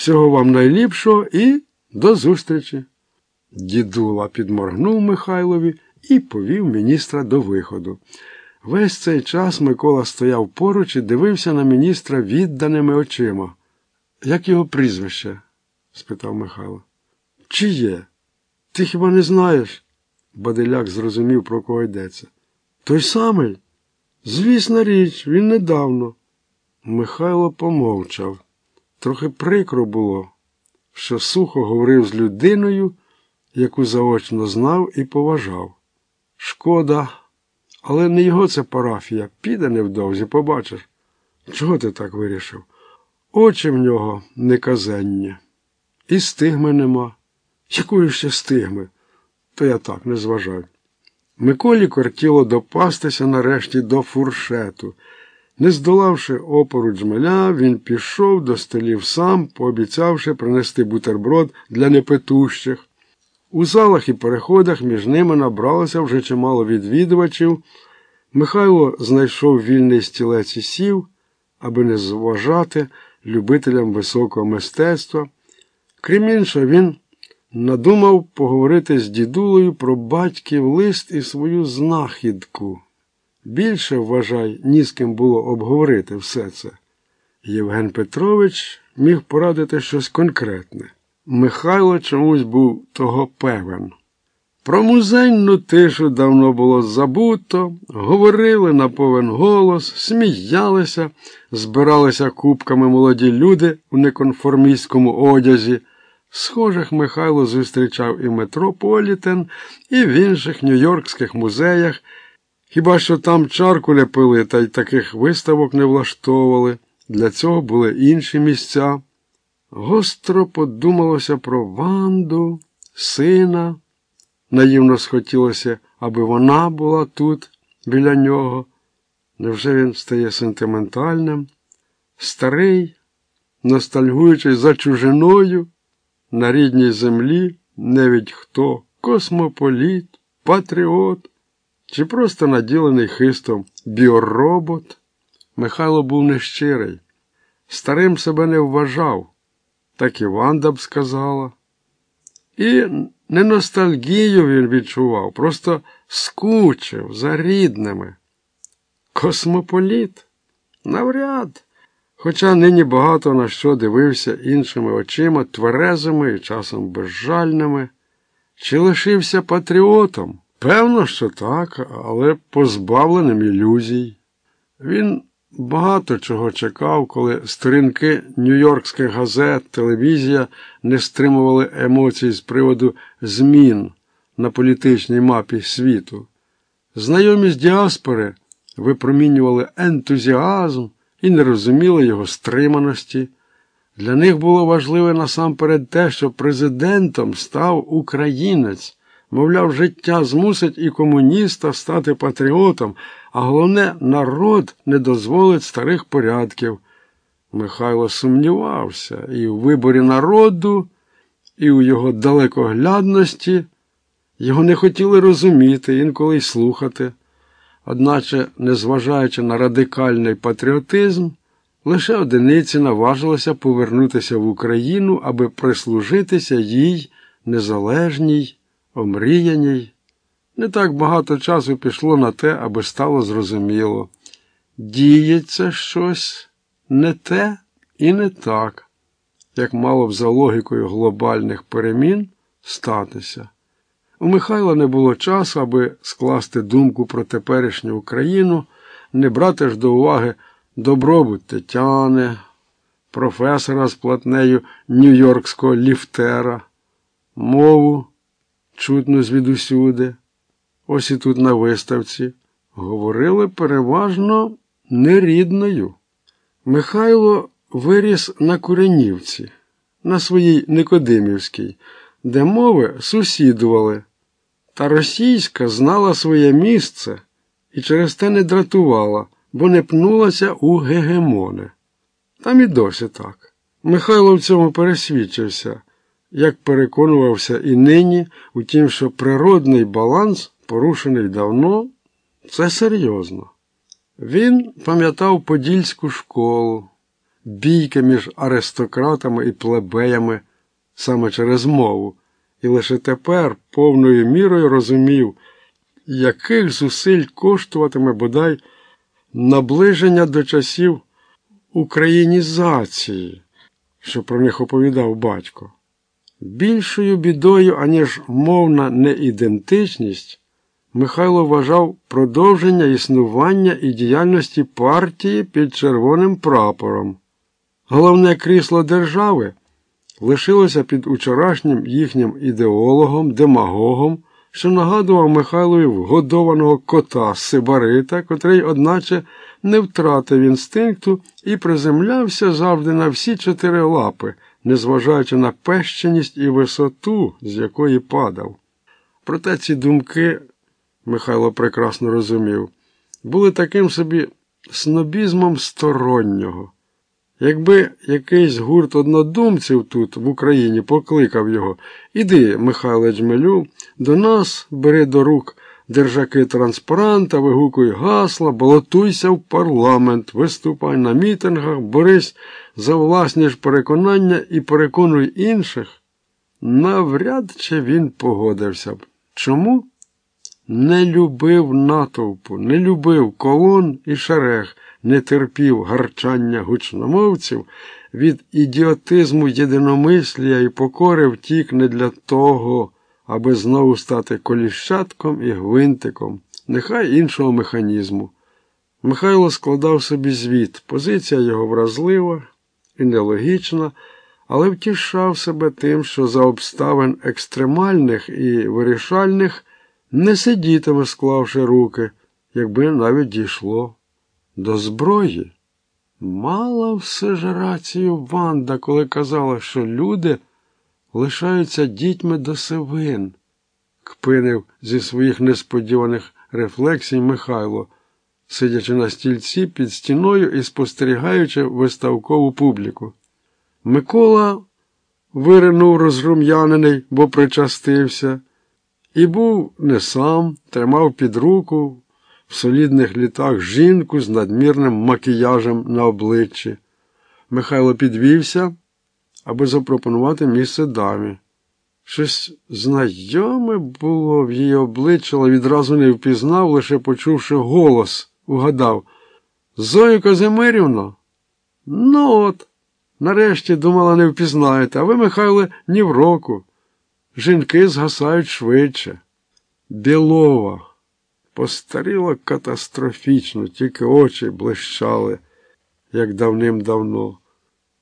Всього вам найліпшого і до зустрічі. Дідула підморгнув Михайлові і повів міністра до виходу. Весь цей час Микола стояв поруч і дивився на міністра відданими очима. Як його прізвище? спитав Михайло. Чиє? Ти хіба не знаєш? Бадиляк зрозумів, про кого йдеться. Той самий? Звісна річ, він недавно. Михайло помовчав. Трохи прикро було, що сухо говорив з людиною, яку заочно знав і поважав. Шкода, але не його це парафія. Піде невдовзі, побачиш. Чого ти так вирішив? Очі в нього неказенні. І стигми нема. Якої ще стигми? То я так не зважаю. Миколі кортіло допастися нарешті до фуршету. Не здолавши опору джмеля, він пішов до столів сам, пообіцявши принести бутерброд для непетущих. У залах і переходах між ними набралося вже чимало відвідувачів. Михайло знайшов вільний стілець і сів, аби не зважати любителям високого мистецтва. Крім іншого, він надумав поговорити з дідулею про батьків лист і свою знахідку. Більше, вважай, ні з ким було обговорити все це. Євген Петрович міг порадити щось конкретне. Михайло чомусь був того певен. Про музейну тишу давно було забуто, говорили на повен голос, сміялися, збиралися кубками молоді люди у неконформістському одязі. Схожих Михайло зустрічав і Метрополітен, і в інших нью-йоркських музеях. Хіба що там чарку ляпили та й таких виставок не влаштовували. Для цього були інші місця. Гостро подумалося про Ванду, сина. Наївно схотілося, аби вона була тут, біля нього. Невже він стає сентиментальним? Старий, ностальгуючи за чужиною, на рідній землі, невідь хто, космополіт, патріот чи просто наділений хистом біоробот? Михайло був нещирий. Старим себе не вважав, так і Ванда б сказала. І не ностальгію він відчував, просто скучив за рідними. Космополіт? Навряд. Хоча нині багато на що дивився іншими очима, тверезими і часом безжальними. Чи лишився патріотом? Певно, що так, але позбавленим ілюзій. Він багато чого чекав, коли сторінки нью-йоркських газет, телевізія не стримували емоцій з приводу змін на політичній мапі світу. Знайомі з діаспори випромінювали ентузіазм і не розуміли його стриманості. Для них було важливе насамперед те, що президентом став українець. Мовляв, життя змусить і комуніста стати патріотом, а головне, народ не дозволить старих порядків. Михайло сумнівався і у виборі народу, і у його далекоглядності. Його не хотіли розуміти, інколи й слухати. Одначе, незважаючи на радикальний патріотизм, лише одиниці наважилися повернутися в Україну, аби прислужитися їй незалежній, омріяній. Не так багато часу пішло на те, аби стало зрозуміло. Діється щось не те і не так, як мало б за логікою глобальних перемін статися. У Михайла не було часу, аби скласти думку про теперішню Україну, не брати ж до уваги добробут Тетяни, професора з платнею Нью-Йоркського ліфтера, мову чутно звідусюди. Ось і тут на виставці говорили переважно нерідною. Михайло виріс на Куренівці, на своїй Никодимівській, де мови сусідували. Та російська знала своє місце і через те не дратувала, бо не пнулася у гегемони. Там і досі так. Михайло в цьому пересвідчився, як переконувався і нині, у тім, що природний баланс, порушений давно, це серйозно. Він пам'ятав Подільську школу, бійки між аристократами і плебеями саме через мову, і лише тепер повною мірою розумів, яких зусиль коштуватиме бодай наближення до часів українізації, що про них оповідав батько. Більшою бідою, аніж мовна неідентичність, Михайло вважав продовження існування і діяльності партії під червоним прапором. Головне крісло держави лишилося під учорашнім їхнім ідеологом, демагогом, що нагадував Михайлові вгодованого кота Сибарита, котрий, одначе, не втратив інстинкту і приземлявся завжди на всі чотири лапи, незважаючи на пещеність і висоту, з якої падав. Проте ці думки, Михайло прекрасно розумів, були таким собі снобізмом стороннього. Якби якийсь гурт однодумців тут, в Україні, покликав його Іди, Михайло Джмелю, до нас, бери до рук держаки транспаранта, вигукуй гасла, балотуйся в парламент, виступай на мітингах, борись за власні ж переконання і переконуй інших, навряд чи він погодився б. Чому? Не любив натовпу, не любив колон і шерег не терпів гарчання гучномовців, від ідіотизму єдиномислія і покори втік не для того, аби знову стати коліщатком і гвинтиком, нехай іншого механізму. Михайло складав собі звіт, позиція його вразлива і нелогічна, але втішав себе тим, що за обставин екстремальних і вирішальних не сидітиме, склавши руки, якби навіть дійшло до зброї. Мала все ж рацію Ванда, коли казала, що люди лишаються дітьми до сивин, кпинив зі своїх несподіваних рефлексій Михайло, сидячи на стільці під стіною і спостерігаючи виставкову публіку. Микола виринув розрум'янений, бо причастився, і був не сам, тримав під руку в солідних літах жінку з надмірним макіяжем на обличчі. Михайло підвівся, аби запропонувати місце дамі. Щось знайоме було в її обличчі, але відразу не впізнав, лише почувши голос, угадав. Зою Казимирівна? Ну от, нарешті думала, не впізнаєте, а ви, Михайле, ні в року. Жінки згасають швидше. Білова. Постаріло катастрофічно, тільки очі блищали, як давним-давно.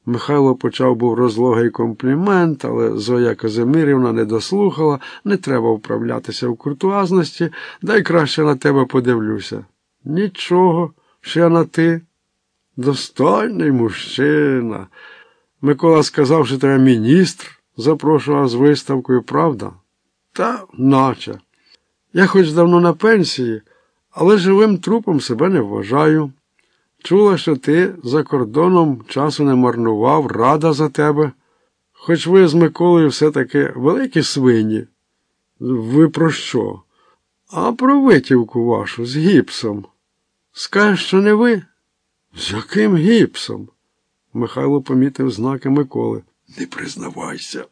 Михайло почав був розлогий комплімент, але Зоя Казимирівна не дослухала, не треба вправлятися в куртуазності, дай краще на тебе подивлюся. Нічого, ще на ти. Достойний мужчина. Микола сказав, що тебе міністр запрошував з виставкою, правда? Та наче. Я хоч давно на пенсії, але живим трупом себе не вважаю. Чула, що ти за кордоном часу не марнував, рада за тебе. Хоч ви з Миколою все-таки великі свині. Ви про що? А про витівку вашу з гіпсом. Скажеш, що не ви? З яким гіпсом? Михайло помітив знаки Миколи. Не признавайся.